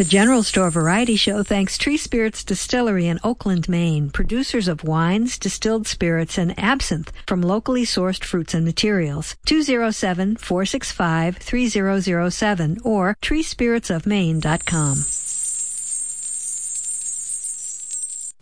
The General Store Variety Show thanks Tree Spirits Distillery in Oakland, Maine, producers of wines, distilled spirits, and absinthe from locally sourced fruits and materials. 207-465-3007 or treespiritsofmaine.com.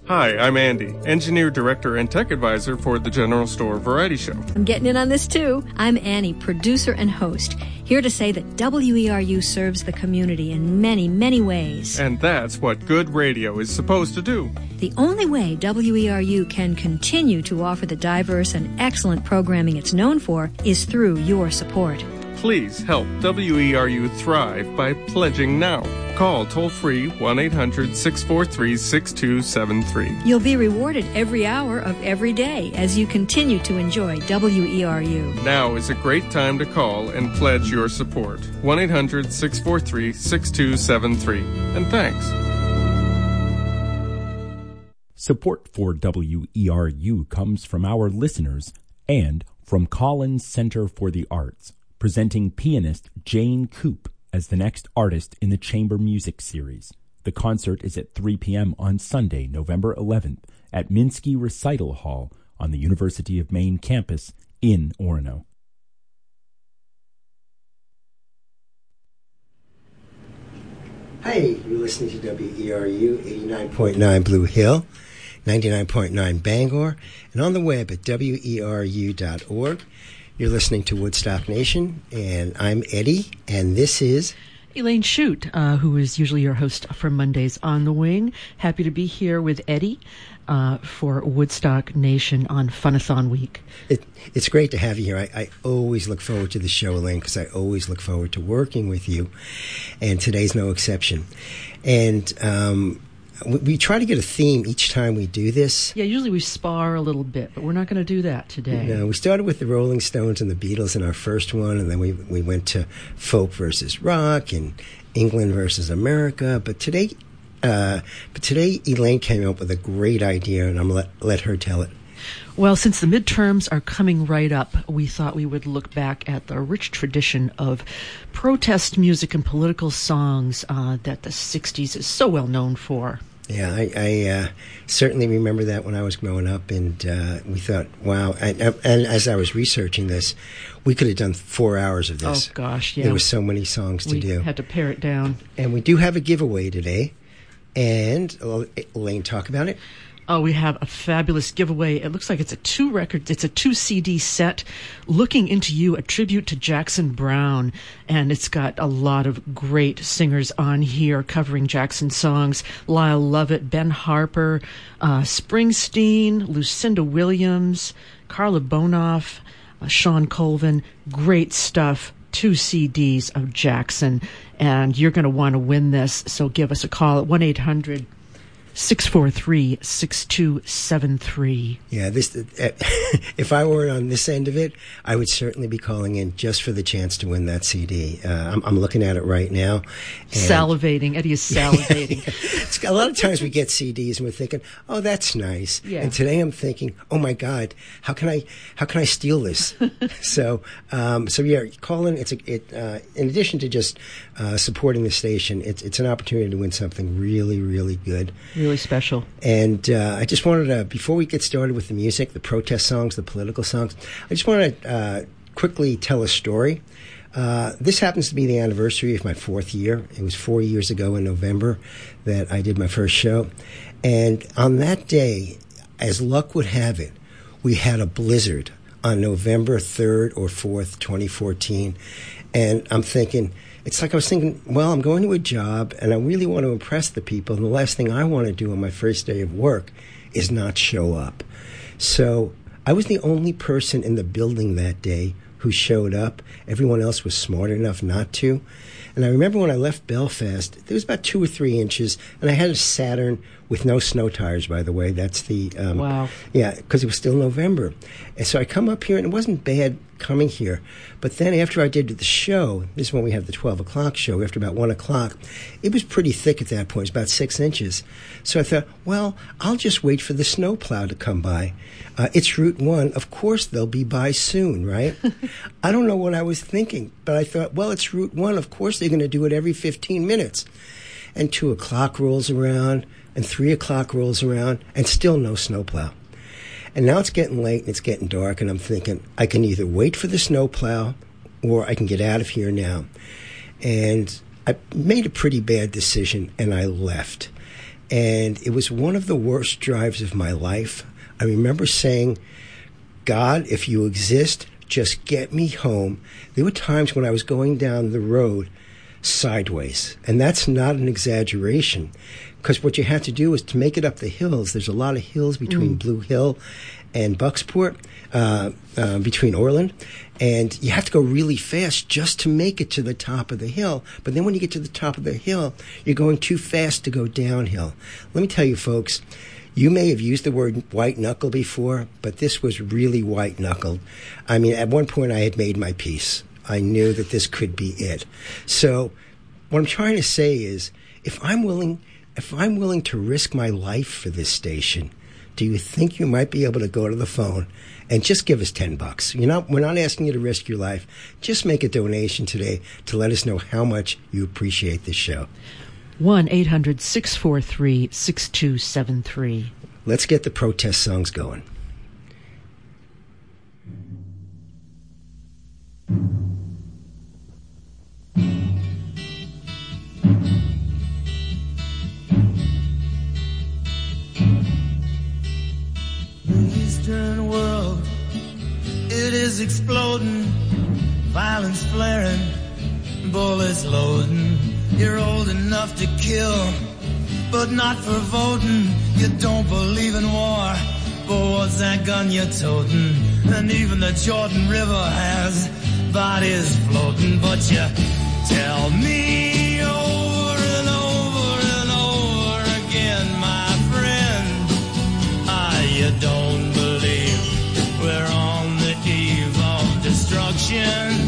Hi, I'm Andy, engineer, director, and tech advisor for the General Store Variety Show. I'm getting in on this too. I'm Annie, producer and host, here to say that WERU serves the community in many, many ways. And that's what good radio is supposed to do. The only way WERU can continue to offer the diverse and excellent programming it's known for is through your support. Please help WERU thrive by pledging now. Call toll free 1 800 643 6273. You'll be rewarded every hour of every day as you continue to enjoy WERU. Now is a great time to call and pledge your support. 1 800 643 6273. And thanks. Support for WERU comes from our listeners and from Collins Center for the Arts presenting pianist Jane Coop as the next artist in the Chamber Music Series. The concert is at 3 p.m. on Sunday, November 11th at Minsky Recital Hall on the University of Maine campus in Orono. Hi, you're listening to WERU 89.9 Blue Hill, 99.9 Bangor, and on the web at weru.org. You're listening to Woodstock Nation, and I'm Eddie, and this is Elaine Shute, uh, who is usually your host for Mondays on the Wing. Happy to be here with Eddie uh, for Woodstock Nation on Funathon Week. It, it's great to have you here. I, I always look forward to the show, Elaine, because I always look forward to working with you, and today's no exception. And um, we, we, try to get a theme each time we do this. Yeah, usually we spar a little bit, but we're not going to do that today. No, we started with the Rolling Stones and the Beatles in our first one, and then we we went to folk versus rock and England versus America. But today, uh, but today Elaine came up with a great idea, and I'm gonna let let her tell it. Well, since the midterms are coming right up, we thought we would look back at the rich tradition of protest music and political songs uh, that the 60s is so well known for. Yeah, I, I uh, certainly remember that when I was growing up, and uh, we thought, wow. And, and, as I was researching this, we could have done four hours of this. Oh gosh, yeah. There were so many songs to do. we do. Had to pare it down. And we do have a giveaway today, and Elaine, talk about it. Oh, we have a fabulous giveaway. It looks like it's a two record, it's a two CD set, Looking Into You, a tribute to Jackson Browne. And it's got a lot of great singers on here covering Jackson songs. Lyle Lovett, Ben Harper, uh, Springsteen, Lucinda Williams, Karla Bonoff, uh, Shawn Colvin. Great stuff two CDs of Jackson, and you're going to want to win this. So give us a call at 1 800 643 6273. Yeah, this uh, if I were on this end of it, I would certainly be calling in just for the chance to win that CD. Uh, I'm, I'm, looking at it right now. Salivating. Eddie is salivating. a lot of times we get CDs and we're thinking, "Oh, that's nice." Yeah. And today I'm thinking, "Oh my God, how can I how can I steal this?" so um, so yeah, call in. It's a, it uh, in addition to just uh, supporting the station, it's it's an opportunity to win something really really good. Really really special. And uh, I just wanted to, before we get started with the music, the protest songs, the political songs, I just want to uh, quickly tell a story. Uh, this happens to be the anniversary of my fourth year. It was four years ago in November that I did my first show. And on that day, as luck would have it, we had a blizzard on November 3rd or 4th, 2014. And I'm thinking, it's like I was thinking, well, I'm going to a job and I really want to impress the people. And the last thing I want to do on my first day of work is not show up. So I was the only person in the building that day who showed up. Everyone else was smart enough not to. And I remember when I left Belfast, there was about two or three inches, and I had a Saturn with no snow tires, by the way. That's the um, wow. Yeah, because it was still November, and so I come up here, and it wasn't bad coming here. But then after I did the show, this is when we have the twelve o'clock show. After about one o'clock, it was pretty thick at that point. It's about six inches. So I thought, well, I'll just wait for the snowplow to come by. Uh, it's Route One. Of course, they'll be by soon, right? I don't know what I was thinking, but I thought, well, it's Route One. Of course, they're going to do it every fifteen minutes. And two o'clock rolls around, and three o'clock rolls around, and still no snowplow. And now it's getting late and it's getting dark, and I'm thinking I can either wait for the snowplow or I can get out of here now. And I made a pretty bad decision and I left. And it was one of the worst drives of my life. I remember saying, God, if you exist, just get me home. There were times when I was going down the road sideways, and that's not an exaggeration because what you have to do is to make it up the hills. There's a lot of hills between mm. Blue Hill and Bucksport, uh, uh, between Orland, and you have to go really fast just to make it to the top of the hill. But then when you get to the top of the hill, you're going too fast to go downhill. Let me tell you, folks. You may have used the word white knuckle before, but this was really white knuckled. I mean, at one point I had made my peace. I knew that this could be it. So, what I'm trying to say is, if I'm willing, if I'm willing to risk my life for this station, do you think you might be able to go to the phone and just give us 10 bucks? You're not, we're not asking you to risk your life. Just make a donation today to let us know how much you appreciate this show. 1 800 643 6273. Let's get the protest songs going. The Eastern world, it is exploding, violence flaring, bullets loading you're old enough to kill, but not for voting. You don't believe in war, but what's that gun you're toting? And even the Jordan River has bodies floating, but you tell me over and over and over again, my friend, ah, you don't believe we're on the eve of destruction.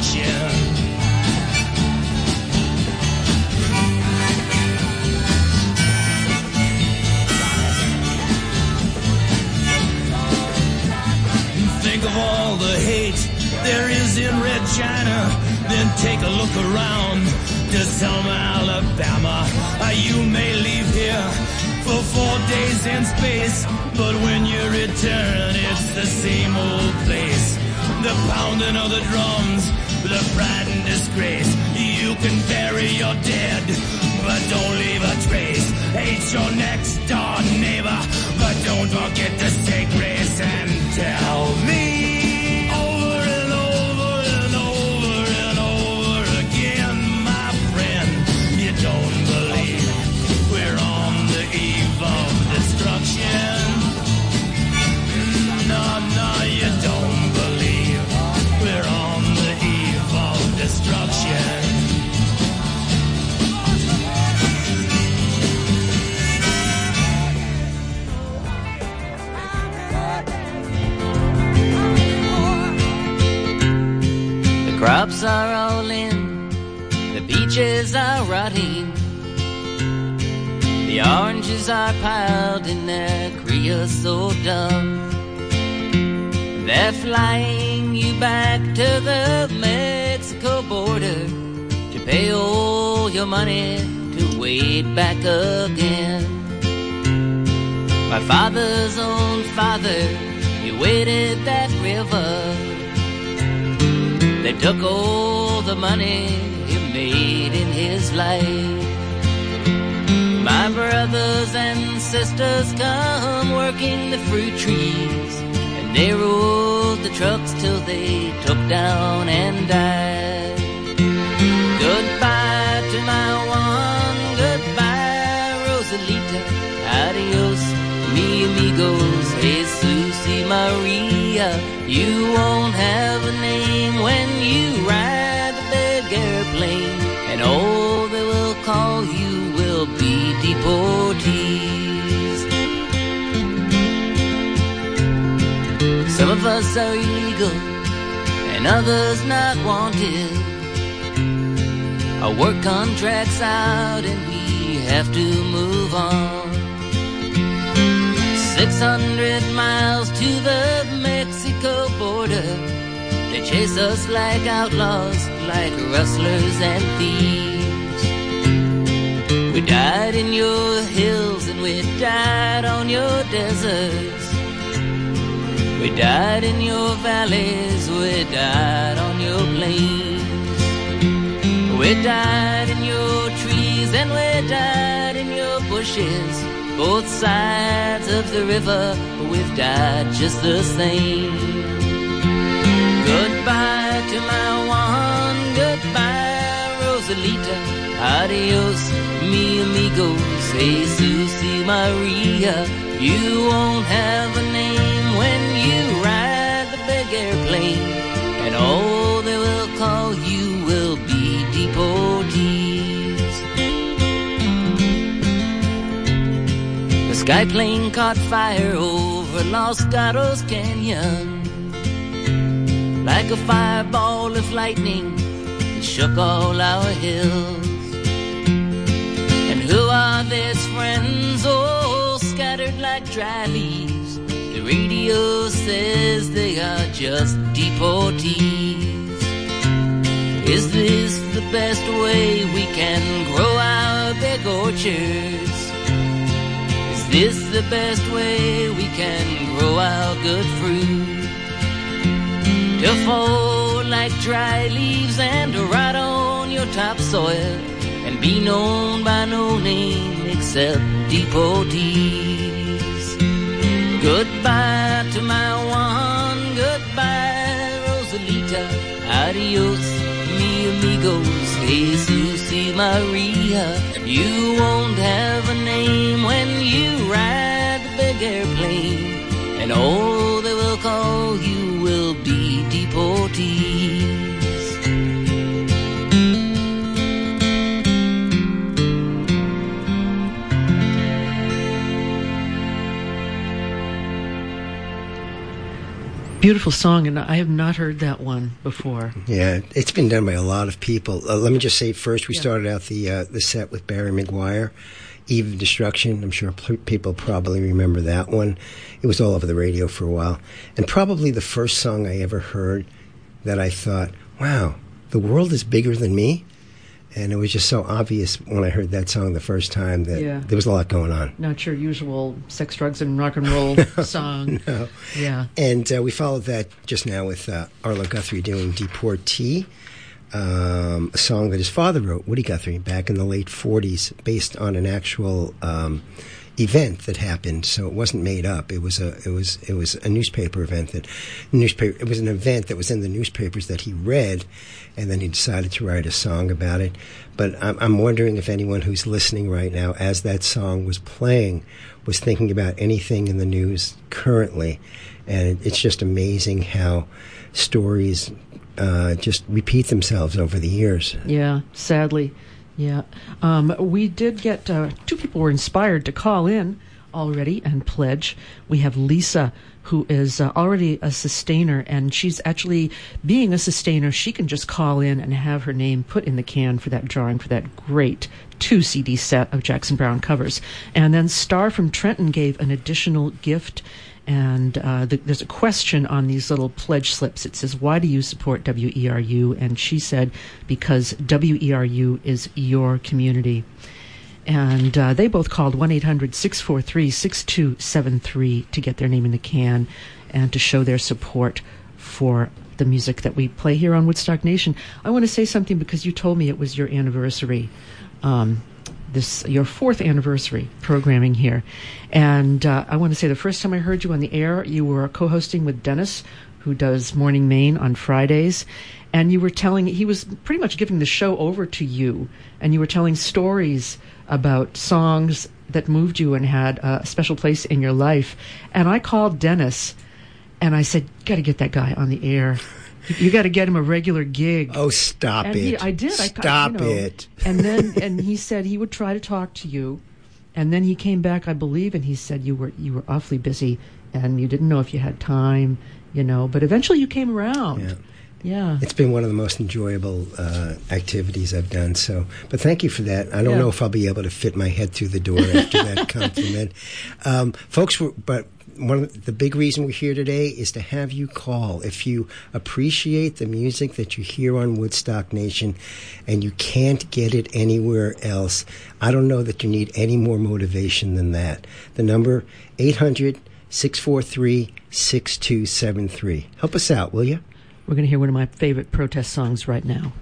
destruction. Think of all the hate there is in Red China, then take a look around to Selma, Alabama. Uh, you may leave here for four days in space, but when you return, it's the same old place. The pounding of the drums, the pride and disgrace. You can bury your dead, but don't leave a trace. Hate your next door neighbor, but don't forget to say grace and tell me. Crops are all in, the peaches are rotting, the oranges are piled in their creosote dump. They're flying you back to the Mexico border to pay all your money to wait back again. My father's own father, he waded that river. They took all the money he made in his life. My brothers and sisters come working the fruit trees, and they rode the trucks till they took down and died. Goodbye to my Juan, goodbye, Rosalita. Adios, mi amigos, Jesus y Maria. You won't have a name when you ride the big airplane, and all they will call you will be deportees. Some of us are illegal, and others not wanted. Our work contract's out, and we have to move on. 600 miles to the Mexico border. They chase us like outlaws, like rustlers and thieves. We died in your hills and we died on your deserts. We died in your valleys, we died on your plains. We died in your trees and we died in your bushes. Both sides of the river, we've died just the same. Goodbye to my Juan, goodbye, Rosalita. Adios, mi amigos, Jesus y Maria. You won't have a name when you ride the big airplane, and all The sky plane caught fire over Los Gatos Canyon. Like a fireball of lightning, it shook all our hills. And who are these friends, all scattered like dry leaves? The radio says they are just deportees. Is this the best way we can grow our big orchards? Is this the best way we can grow our good fruit? To fall like dry leaves and to rot on your topsoil and be known by no name except deportees. Goodbye to my Juan, goodbye, Rosalita. Adios, mi amigos, Jesus Maria. You won't have a name when you big airplane, and all they will call you will be deportees. Beautiful song, and I have not heard that one before. Yeah, it's been done by a lot of people. Uh, let me just say first, we Yeah. started out the uh, the set with Barry McGuire, "Eve of Destruction." I'm sure pl- people probably remember that one. It was all over the radio for a while, and probably the first song I ever heard that I thought, "Wow, the world is bigger than me." And it was just so obvious when I heard that song the first time that Yeah. there was a lot going on. Not your usual sex, drugs, and rock and roll song. No. Yeah. And uh, we followed that just now with uh, Arlo Guthrie doing Deportee, um, a song that his father wrote, Woody Guthrie, back in the late 40s, based on an actual um, event that happened. So it wasn't made up. It was a it was it was a newspaper event that newspaper. It was an event that was in the newspapers that he read, and then he decided to write a song about it. But I'm, I'm wondering if anyone who's listening right now, as that song was playing, was thinking about anything in the news currently. And it's just amazing how stories uh, just repeat themselves over the years. Yeah, sadly. Yeah. Um, we did get uh, two people were inspired to call in already and pledge. We have Lisa, who is uh, already a sustainer, and she's actually being a sustainer. She can just call in and have her name put in the can for that drawing for that great two CD set of Jackson Browne covers. And then Star from Trenton gave an additional gift. And uh, the, there's a question on these little pledge slips. It says, Why do you support WERU? And she said, Because WERU is your community. And uh, they both called 1 800 643 6273 to get their name in the can and to show their support for the music that we play here on Woodstock Nation. I want to say something because you told me it was your anniversary. Um, this your fourth anniversary programming here, and uh, I want to say the first time I heard you on the air, you were co-hosting with Dennis, who does Morning Maine on Fridays, and you were telling he was pretty much giving the show over to you, and you were telling stories about songs that moved you and had a special place in your life, and I called Dennis, and I said, "Got to get that guy on the air." You got to get him a regular gig. Oh, stop and it! He, I did. Stop I, you know, it! and then, and he said he would try to talk to you, and then he came back, I believe, and he said you were you were awfully busy, and you didn't know if you had time, you know. But eventually, you came around. Yeah. Yeah. It's been one of the most enjoyable uh, activities I've done. So, but thank you for that. I don't Yeah. know if I'll be able to fit my head through the door after that compliment, um, folks. We're, but one of the big reason we're here today is to have you call if you appreciate the music that you hear on Woodstock Nation, and you can't get it anywhere else. I don't know that you need any more motivation than that. The number 800 643 6273. Help us out, will you? We're going to hear one of my favorite protest songs right now.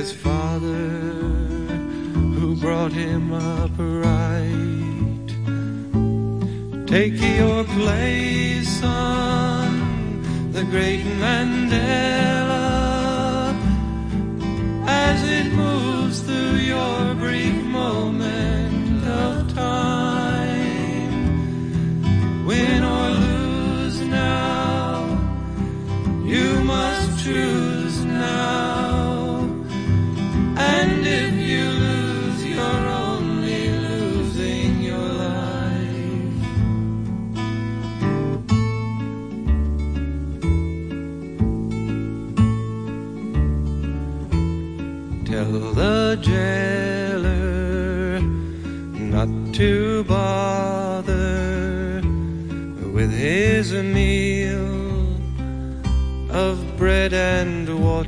His father who brought him up right? Take your place on the great Mandela as it moves through your brief moment of time. Win or lose now, you must choose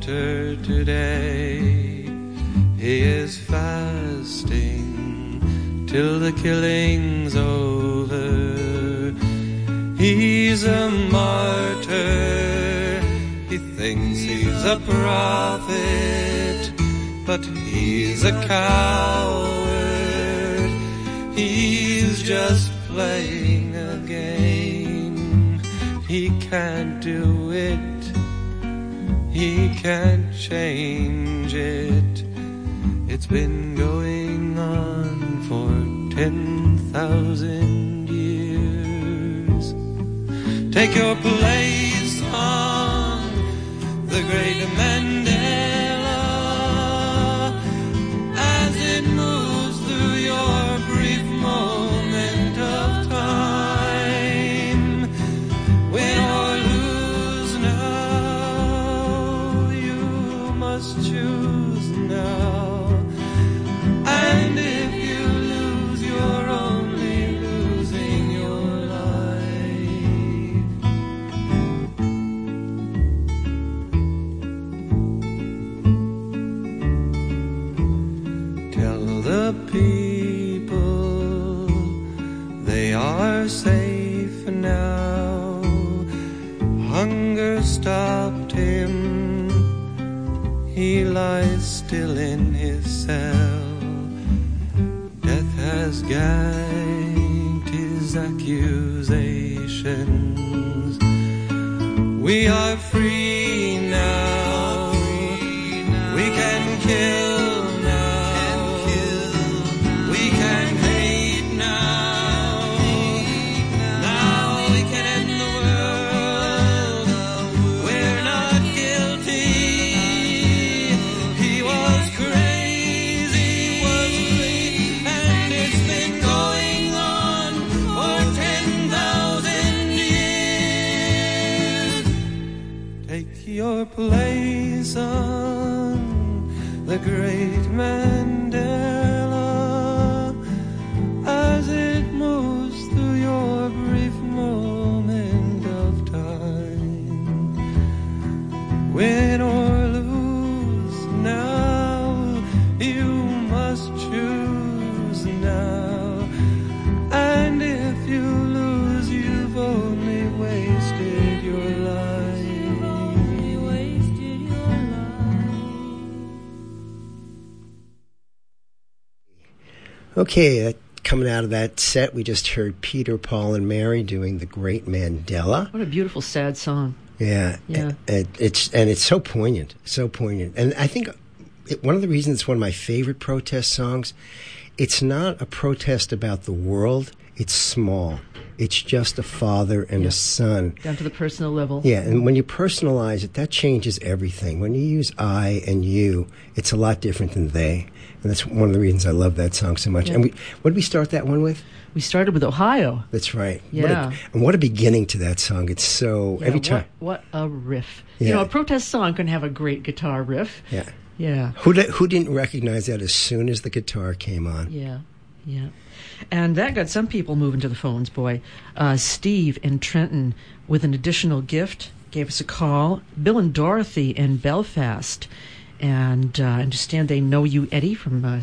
today. He is fasting till the killing's over. He's a martyr. He thinks he's a prophet, but he's a coward. He's just playing a game. He can't can't change it. It's been going on for 10,000 years. Take your place on the great Mandela Okay, uh, coming out of that set, we just heard Peter, Paul, and Mary doing the Great Mandela. What a beautiful, sad song. Yeah, Yeah. It, it's and it's so poignant, so poignant. And I think it, one of the reasons it's one of my favorite protest songs. It's not a protest about the world. it's small. It's just a father and Yeah. a son. Down to the personal level. Yeah, and when you personalize it, that changes everything. When you use I and you, it's a lot different than they. And that's one of the reasons I love that song so much. Yeah. And we, what did we start that one with? We started with Ohio. That's right. What Yeah. a, and what a beginning to that song. It's so, Yeah, every time. What, what a riff. Yeah. You know, a protest song can have a great guitar riff. Yeah. Yeah. Who, di- who didn't recognize that as soon as the guitar came on? Yeah, yeah. And that got some people moving to the phones, boy. Uh, Steve in Trenton with an additional gift gave us a call. Bill and Dorothy in Belfast. And uh, I understand they know you, Eddie, from uh,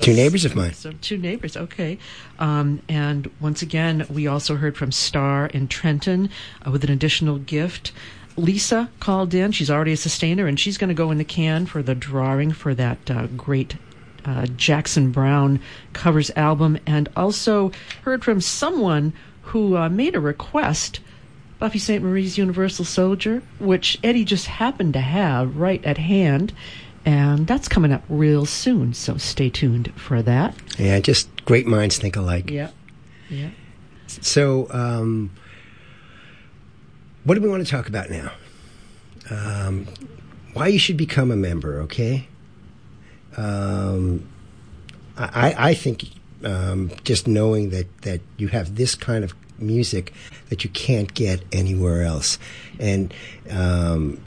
Two neighbors of mine. so two neighbors, okay. Um, and once again, we also heard from Star in Trenton uh, with an additional gift. Lisa called in. She's already a sustainer, and she's going to go in the can for the drawing for that uh, great uh, Jackson Browne covers album. And also heard from someone who uh, made a request. Buffy Sainte-Marie's Universal Soldier, which Eddie just happened to have right at hand. And that's coming up real soon, so stay tuned for that. Yeah, just great minds think alike. Yeah. Yeah. So, um, what do we want to talk about now? Um, why you should become a member, okay? Um, I, I think um, just knowing that, that you have this kind of music that you can't get anywhere else. And um,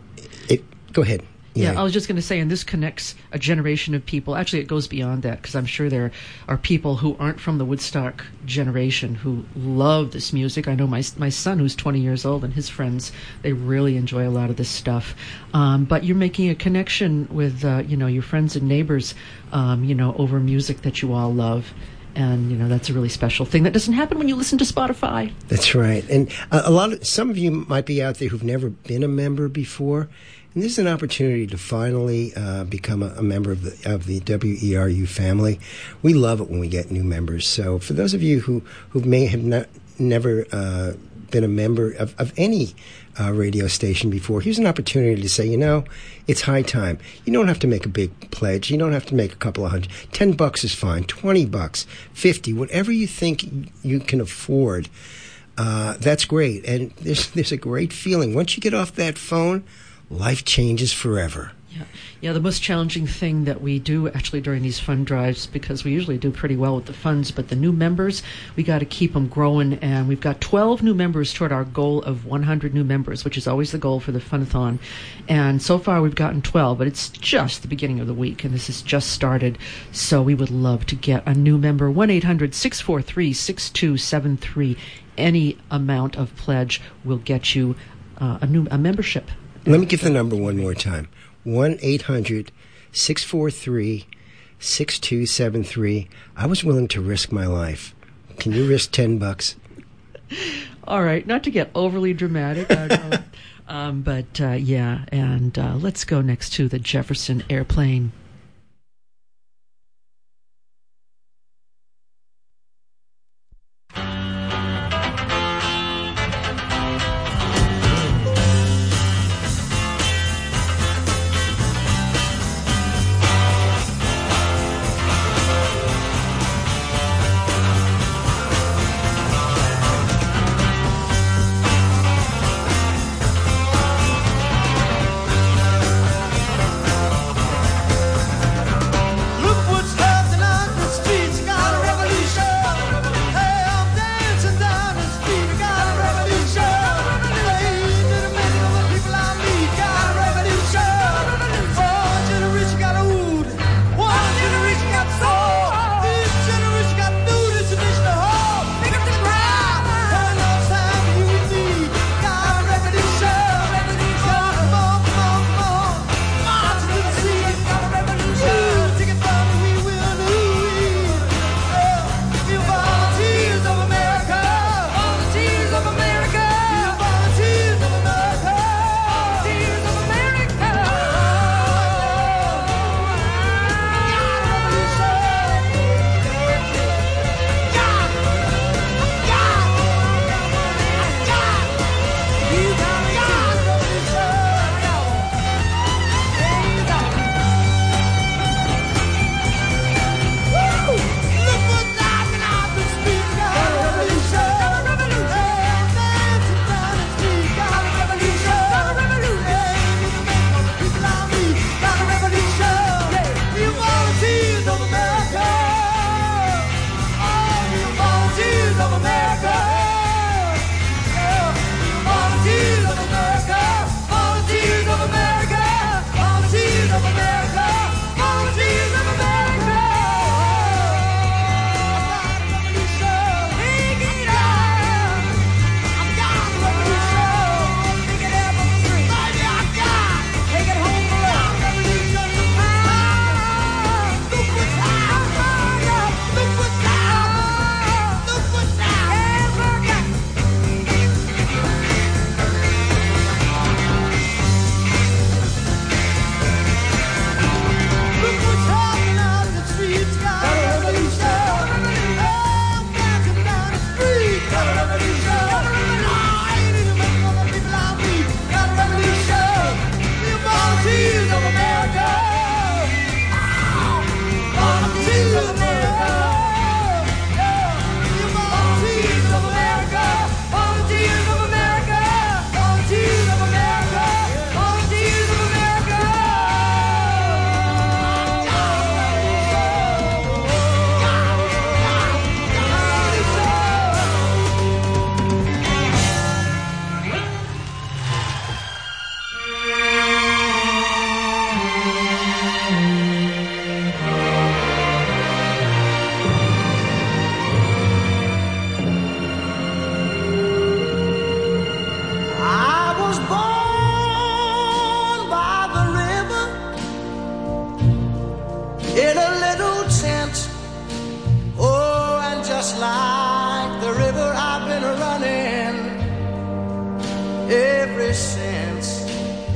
it, go ahead. Yeah, I was just going to say, and this connects a generation of people. Actually, it goes beyond that because I'm sure there are people who aren't from the Woodstock generation who love this music. I know my my son, who's 20 years old, and his friends, they really enjoy a lot of this stuff. Um, but you're making a connection with, uh, you know, your friends and neighbors, um, you know, over music that you all love. And you know that's a really special thing that doesn't happen when you listen to Spotify. That's right. And a, a lot of some of you might be out there who've never been a member before, and this is an opportunity to finally uh, become a, a member of the of the WERU family. We love it when we get new members. So for those of you who who may have not never uh, been a member of, of any uh, radio station before, here's an opportunity to say, you know, it's high time. You don't have to make a big pledge. You don't have to make a couple of hundred. Ten bucks is fine. Twenty bucks, fifty, whatever you think you can afford. Uh, that's great, and there's there's a great feeling once you get off that phone. Life changes forever. Yeah, yeah. The most challenging thing that we do actually during these fund drives, because we usually do pretty well with the funds, but the new members, we got to keep them growing. And we've got 12 new members toward our goal of 100 new members, which is always the goal for the funathon. And so far we've gotten 12, but it's just the beginning of the week, and this has just started. So we would love to get a new member. 1 800 643 6273. Any amount of pledge will get you uh, a new a membership. Let me give the number one more time 1 800 643 6273. I was willing to risk my life. Can you risk 10 bucks? All right, not to get overly dramatic, um, but uh, yeah, and uh, let's go next to the Jefferson airplane.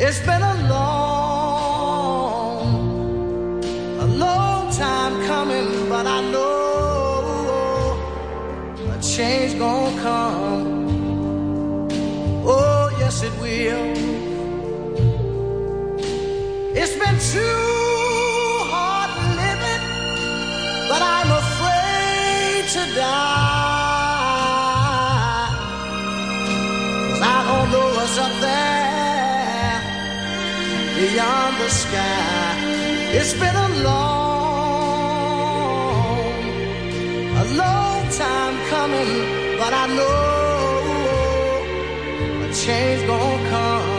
It's been a long, a long time coming, but I know a change gonna come. Oh, yes, it will. It's been too hard living, but I'm afraid to die. Beyond the sky. It's been a long, a long time coming, but I know a change gonna come.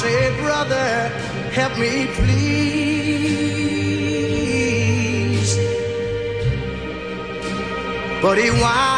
say, Brother, help me, please. But he winds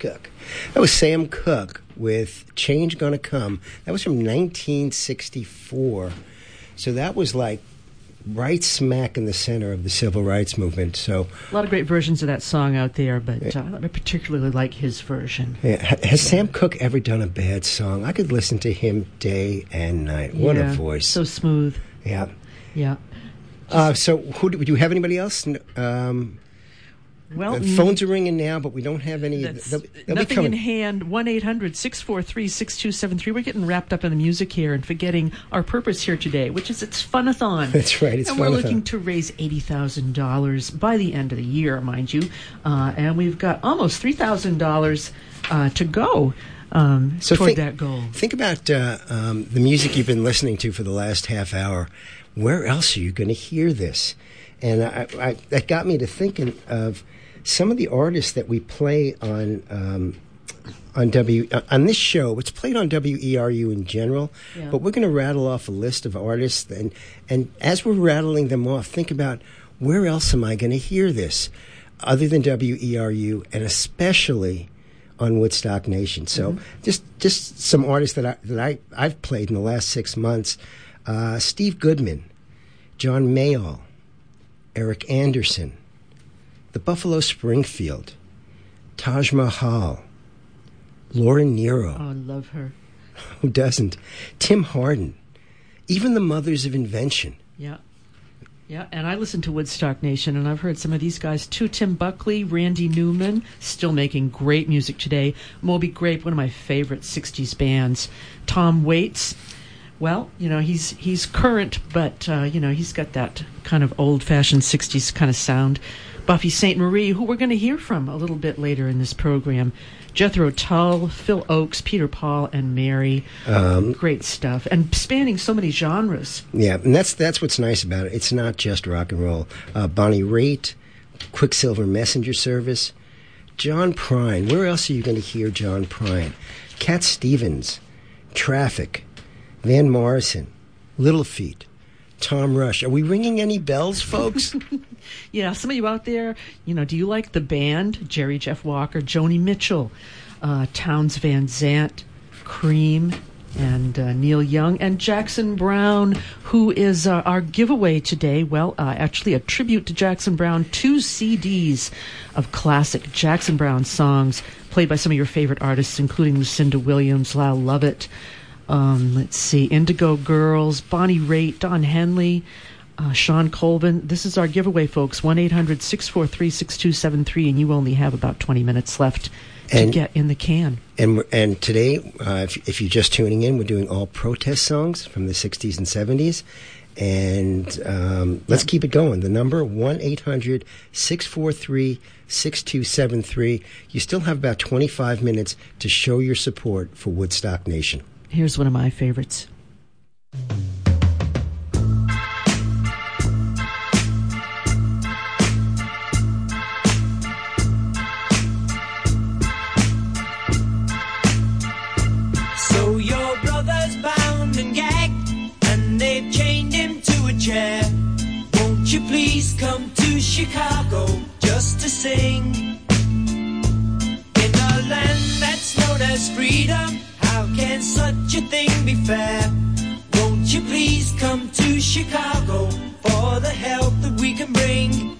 Sam Cooke. That was Sam Cooke with Change Gonna Come. That was from 1964. So that was like right smack in the center of the civil rights movement. So A lot of great versions of that song out there, but uh, I particularly like his version. yeah, has Sam Cooke ever done a bad song? I could listen to him day and night. What a voice. So smooth. yeah. Yeah. Uh, so who do, do you have anybody else? Um, Well, the phones are ringing now, but we don't have any. They'll- they'll nothing in hand. 1 800 643 6273. We're getting wrapped up in the music here and forgetting our purpose here today, which is it's Funathon. That's right, it's and we're looking to raise $80,000 by the end of the year, mind you. Uh, and we've got almost $3,000 uh, to go um, So toward think, that goal. Think about uh, um, the music you've been listening to for the last half hour. Where else are you going to hear this? And I, I, that got me to thinking of some of the artists that we play on um, on W uh, on this show. It's played on WERU in general, Yeah. but we're going to rattle off a list of artists, and and as we're rattling them off, think about where else am I going to hear this other than WERU, and especially on Woodstock Nation. So just just some artists that I that I I've played in the last six months: uh, Steve Goodman, John Mayall, Eric Andersen, the Buffalo Springfield, Taj Mahal, Laura Nyro. Oh, I love her. Who doesn't? Tim Hardin, even the Mothers of Invention. Yeah. Yeah, and I listen to Woodstock Nation, and I've heard some of these guys too. Tim Buckley, Randy Newman, still making great music today. Moby Grape, one of my favorite '60s bands. Tom Waits, well, you know he's he's current, but uh, you know he's got that kind of old-fashioned '60s kind of sound. Buffy Sainte-Marie, who we're going to hear from a little bit later in this program. Jethro Tull, Phil Ochs, Peter Paul, and Mary. Great stuff, and spanning so many genres. Yeah, and that's that's what's nice about it. It's not just rock and roll. Uh, Bonnie Raitt, Quicksilver Messenger Service, John Prine. Where else are you going to hear John Prine? Cat Stevens, Traffic, Van Morrison, Little Feat, Tom Rush. Are we ringing any bells, folks? Yeah, some of you out there, you know, do you like the band? Jerry Jeff Walker, Joni Mitchell, uh, Townes Van Zandt, Cream, and uh, Neil Young, and Jackson Browne, who is uh, our giveaway today. Well, uh, actually, a tribute to Jackson Browne, two CDs of classic Jackson Browne songs played by some of your favorite artists, including Lucinda Williams, Lyle Lovett. Um, let's see, Indigo Girls, Bonnie Raitt, Don Henley, uh, Shawn Colvin. This is our giveaway, folks. 1 800 643 6273, and you only have about 20 minutes left to get in the can. And and today, uh, if, if you're just tuning in, we're doing all protest songs from the 60s and 70s. And um, let's keep it going. The number 1 800 643 6273. You still have about 25 minutes to show your support for Woodstock Nation. Here's one of my favorites. So your brother's bound and gagged, and they've chained him to a chair. Won't you please come to Chicago just to sing? In a land that's known as freedom, can such a thing be fair? Won't you please come to Chicago for the help that we can bring?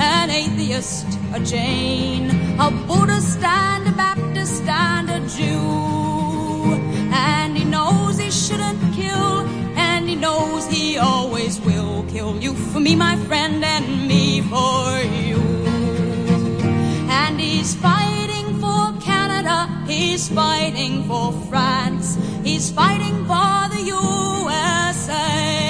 An atheist, a Jain, a Buddhist and a Baptist and a Jew. And he knows he shouldn't kill, and he knows he always will kill you for me, my friend, and me for you. And he's fighting for Canada, he's fighting for France, he's fighting for the USA.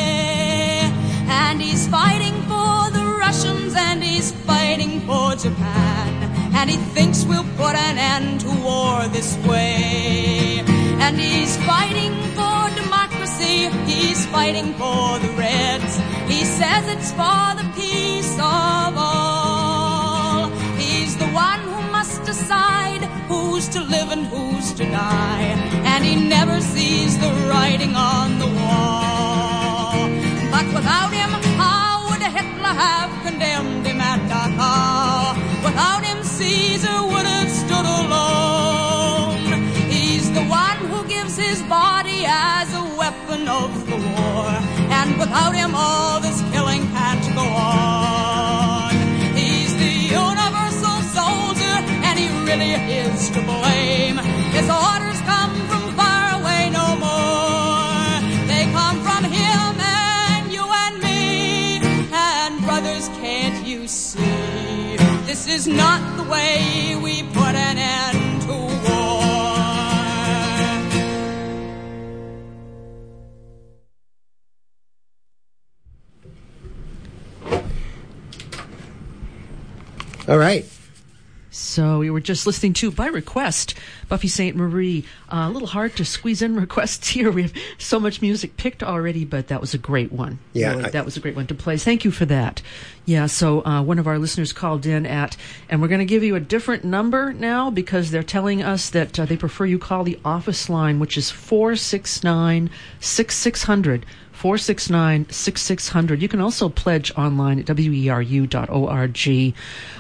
He's fighting for Japan. And he thinks we'll put an end to war this way. And he's fighting for democracy, he's fighting for the Reds. He says it's for the peace of all. He's the one who must decide who's to live and who's to die. And he never sees the writing on the wall. But without him, how would Hitler have condemned Without him, Caesar would have stood alone. He's the one who gives his body as a weapon of the war. And without him, all this killing can't go on. He's the universal soldier, and he really is to blame. See? This is not the way we put an end to war. All right. So we were just listening to, by request, Buffy Sainte-Marie. Uh, a little hard to squeeze in requests here. We have so much music picked already, but that was a great one. Yeah, Really, I- that was a great one to play. Thank you for that. Yeah, so uh, one of our listeners called in at, and we're going to give you a different number now because they're telling us that uh, they prefer you call the office line, which is 469 6600. 469 6600. You can also pledge online at weru.org.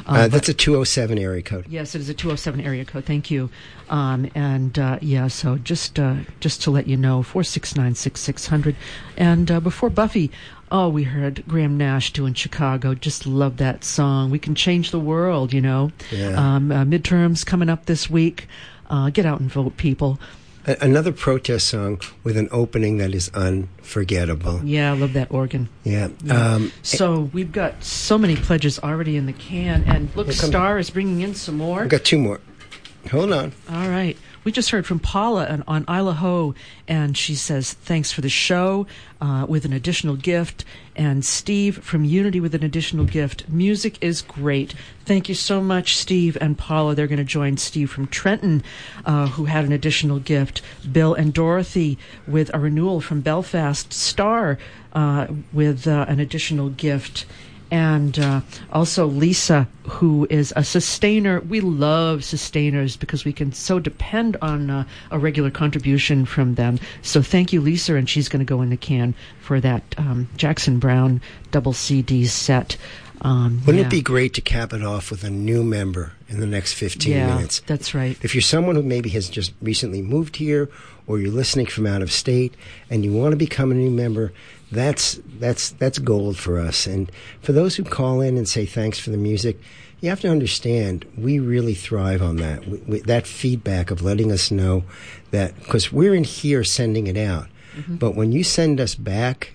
Uh, that's a 207 area code. Yes, it is a 207 area code. Thank you. Um, and uh, yeah, so just uh, just to let you know, 469 6600. And uh, before Buffy, oh, we heard Graham Nash doing Chicago. Just love that song. We can change the world, you know. Yeah. Um, uh, midterms coming up this week. Uh, get out and vote, people. A- another protest song with an opening that is unforgettable. Yeah, I love that organ. Yeah. Um, So we've got so many pledges already in the can, and look, Star is bringing in some more. I've got two more. Hold on. All right. We just heard from Paula on, on Isle au Haut, and she says, Thanks for the show uh, with an additional gift. And Steve from Unity with an additional gift. Music is great. Thank you so much, Steve and Paula. They're going to join Steve from Trenton, uh, who had an additional gift. Bill and Dorothy with a renewal from Belfast. Star uh, with uh, an additional gift and uh, also Lisa, who is a sustainer. We love sustainers because we can so depend on uh, a regular contribution from them. So thank you, Lisa, and she's going to go in the can for that um, Jackson Browne double CD set. Um, Wouldn't yeah. it be great to cap it off with a new member in the next 15 Yeah, minutes? that's right. If you're someone who maybe has just recently moved here or you're listening from out of state and you want to become a new member, that's that's that's gold for us. And for those who call in and say thanks for the music, you have to understand we really thrive on that. We, we, that feedback of letting us know that because we're in here sending it out, but when you send us back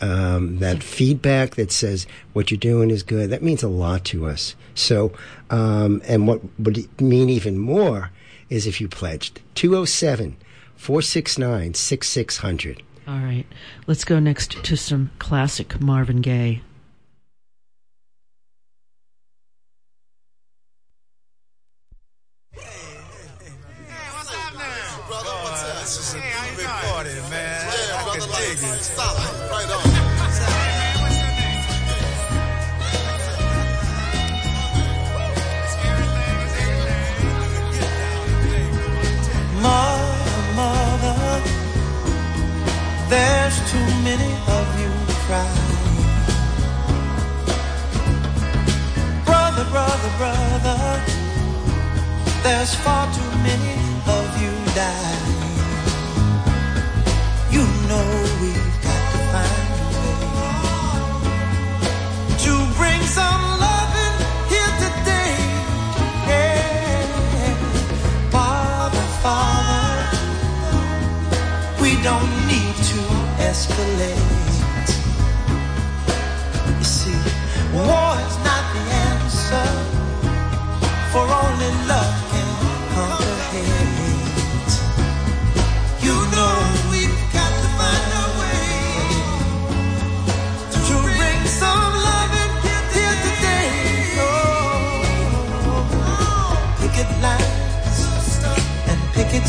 um, that feedback that says what you're doing is good, that means a lot to us. So, um, and what would mean even more is if you pledged 207 469 6600. All right. Let's go next to some classic Marvin Gaye.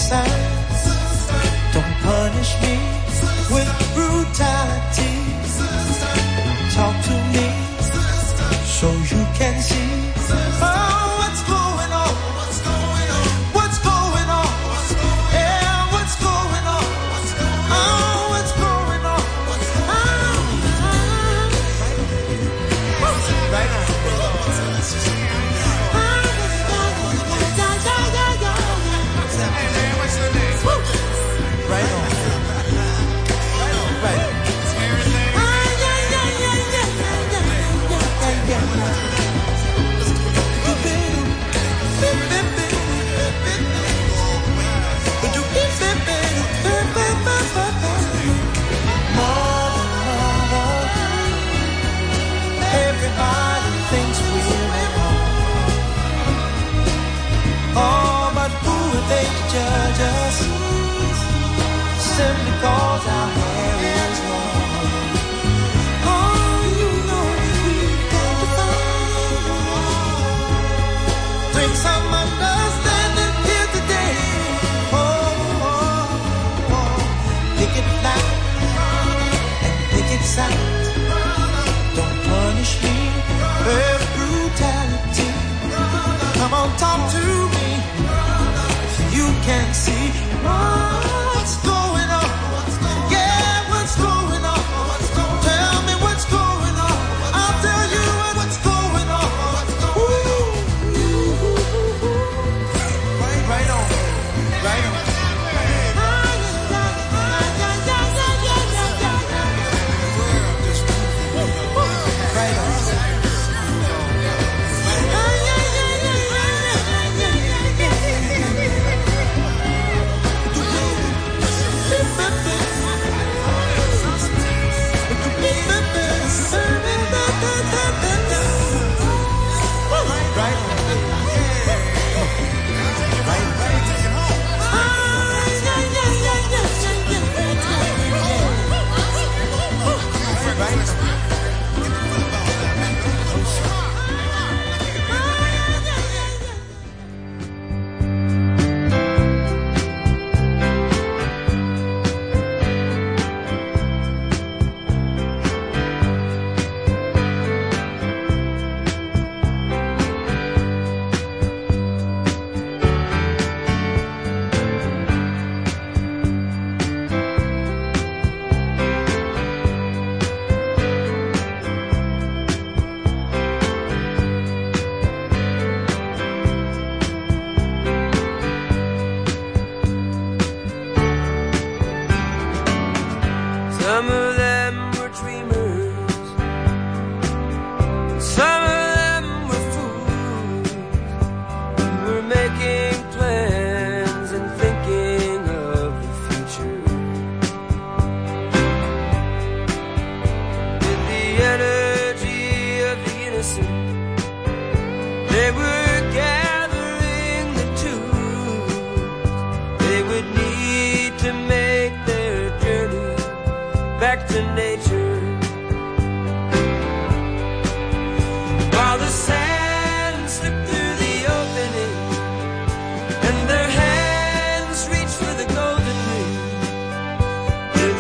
sorry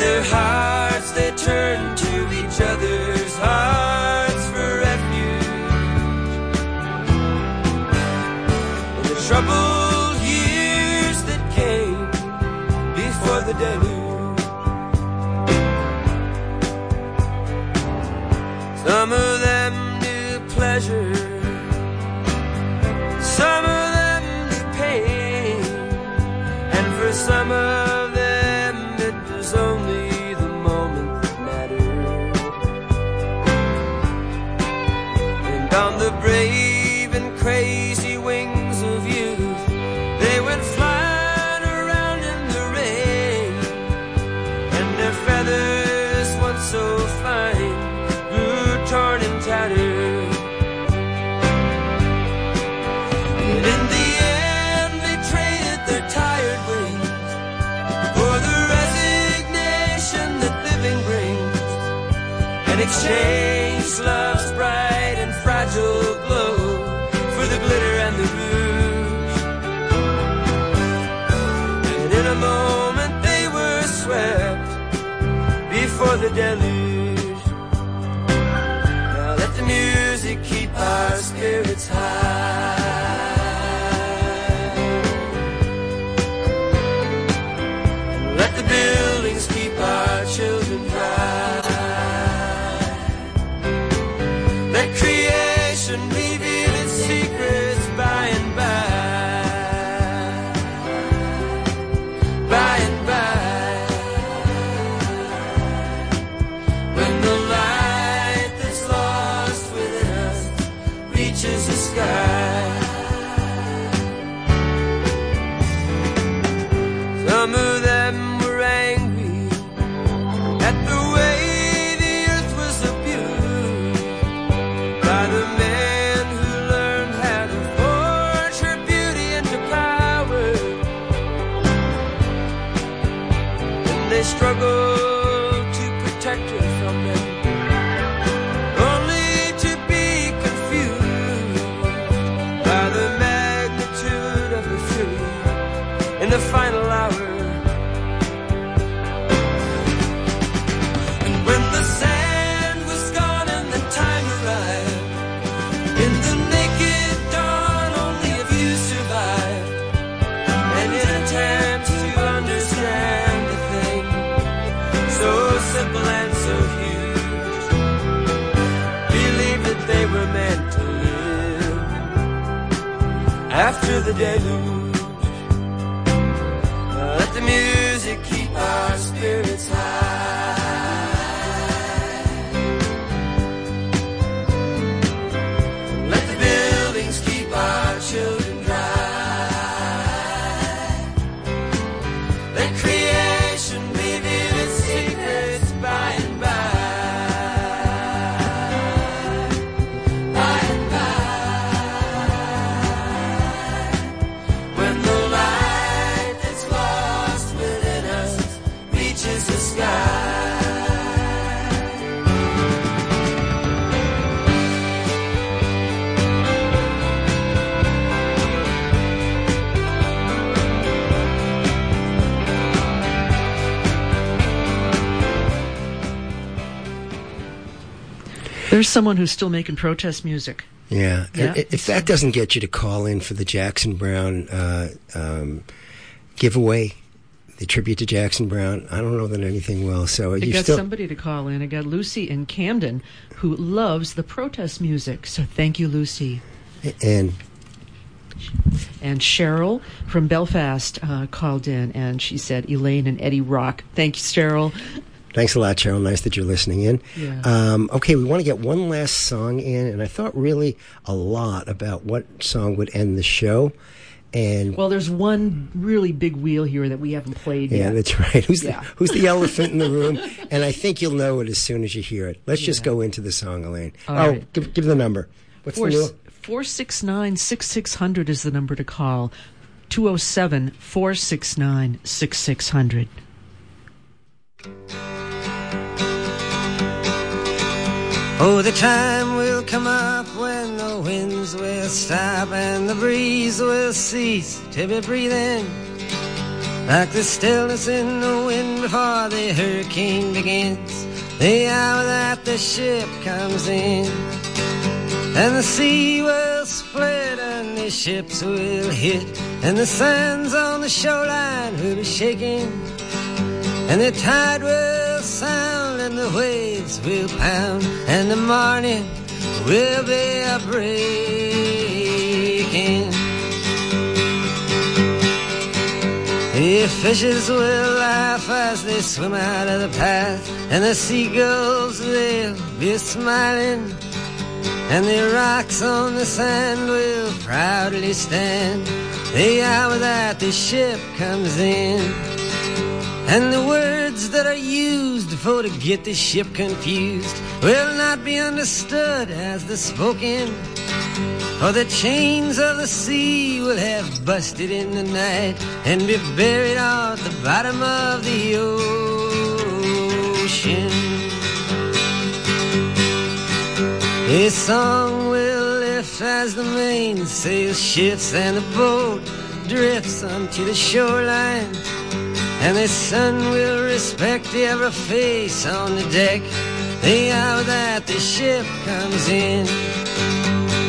their hearts, they turn to each other's hearts for refuge. In the troubled years that came before the day. The. Reaches the sky. The deluge. There's someone who's still making protest music. Yeah. Yeah. If that doesn't get you to call in for the Jackson Browne uh, um, giveaway, the tribute to Jackson Browne, I don't know that anything will. So I you got still. somebody to call in. I got Lucy in Camden who loves the protest music. So thank you, Lucy. And And Cheryl from Belfast uh, called in and she said Elaine and Eddie rock. Thank you, Cheryl. Thanks a lot, Cheryl. Nice that you're listening in. Yeah. Um, okay, we want to get one last song in, and I thought really a lot about what song would end the show. And Well, there's one really big wheel here that we haven't played yeah, yet. Yeah, that's right. Who's Yeah. the Who's the elephant in the room? And I think you'll know it as soon as you hear it. Let's just go into the song, Elaine. All oh, right. give, give the number. What's Four, the new? 469 6600 is the number to call. 207 469 6600. Oh, the time will come up when the winds will stop and the breeze will cease to be breathing. Like the stillness in the wind before the hurricane begins. The hour that the ship comes in. And the sea will split and the ships will hit. And the sands on the shoreline will be shaking. And the tide will sound and the waves will pound. And the morning will be a breaking. The fishes will laugh as they swim out of the path, and the seagulls they'll be smiling, and the rocks on the sand will proudly stand the hour that the ship comes in. And the words that are used for to get the ship confused will not be understood as the spoken. For the chains of the sea will have busted in the night and be buried at the bottom of the ocean. A song will lift as the mainsail shifts and the boat drifts onto the shoreline. And the sun will respect every face on the deck the hour that the ship comes in.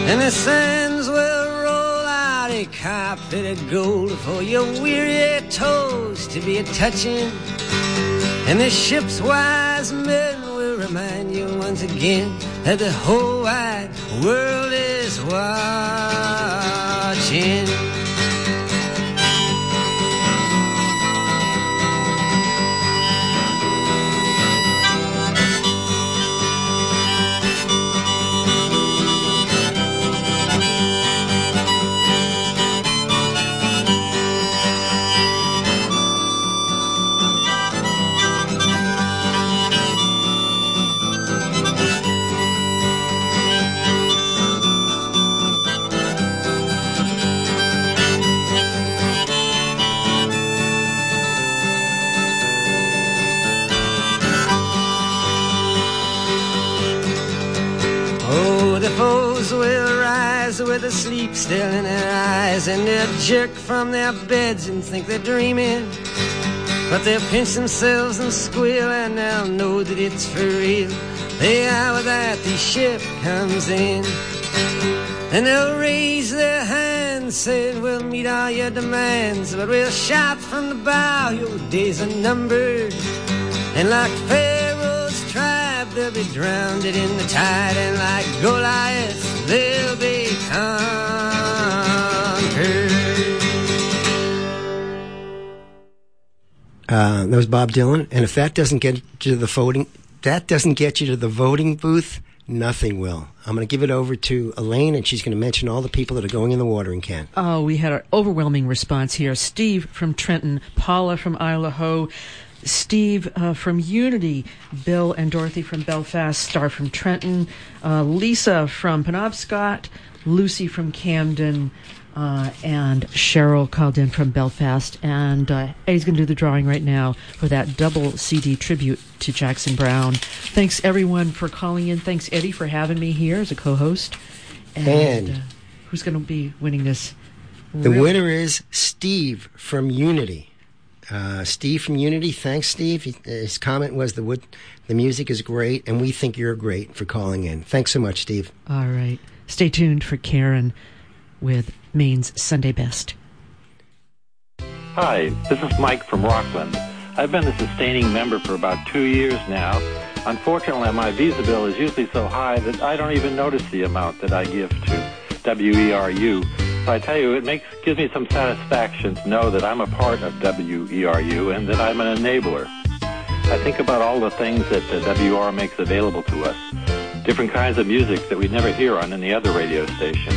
And the sands will roll out a carpet of gold for your weary toes to be a touching. And the ship's wise men will remind you once again that the whole wide world is watching. With a sleep still in their eyes, and they'll jerk from their beds and think they're dreaming. But they'll pinch themselves and squeal, and they'll know that it's for real. The hour that the ship comes in, and they'll raise their hands, saying, We'll meet all your demands, but we'll shout from the bow, Your days are numbered. And like Pharaoh's tribe, they'll be drowned in the tide, and like Goliath, they'll be. Uh, that was Bob Dylan. And if that doesn't get you to the voting, that doesn't get you to the voting booth, nothing will. I'm going to give it over to Elaine, and she's going to mention all the people that are going in the watering can. Oh, we had an overwhelming response here. Steve from Trenton, Paula from Isle au Haut, Steve uh, from Unity, Bill and Dorothy from Belfast, Star from Trenton, uh, Lisa from Penobscot, Lucy from Camden, uh, and Cheryl called in from Belfast. And uh, Eddie's going to do the drawing right now for that double CD tribute to Jackson Browne. Thanks, everyone, for calling in. Thanks, Eddie, for having me here as a co host. And- uh, who's going to be winning this? The winner is Steve from Unity. Uh, Steve from Unity, thanks, Steve. His comment was the wood, the music is great, and we think you're great for calling in. Thanks so much, Steve. All right. Stay tuned for Karen with Maine's Sunday Best. Hi, this is Mike from Rockland. I've been a sustaining member for about two years now. Unfortunately, my visa bill is usually so high that I don't even notice the amount that I give to WERU. So I tell you, it makes gives me some satisfaction to know that I'm a part of WERU and that I'm an enabler. I think about all the things that the WR makes available to us, different kinds of music that we never hear on any other radio station.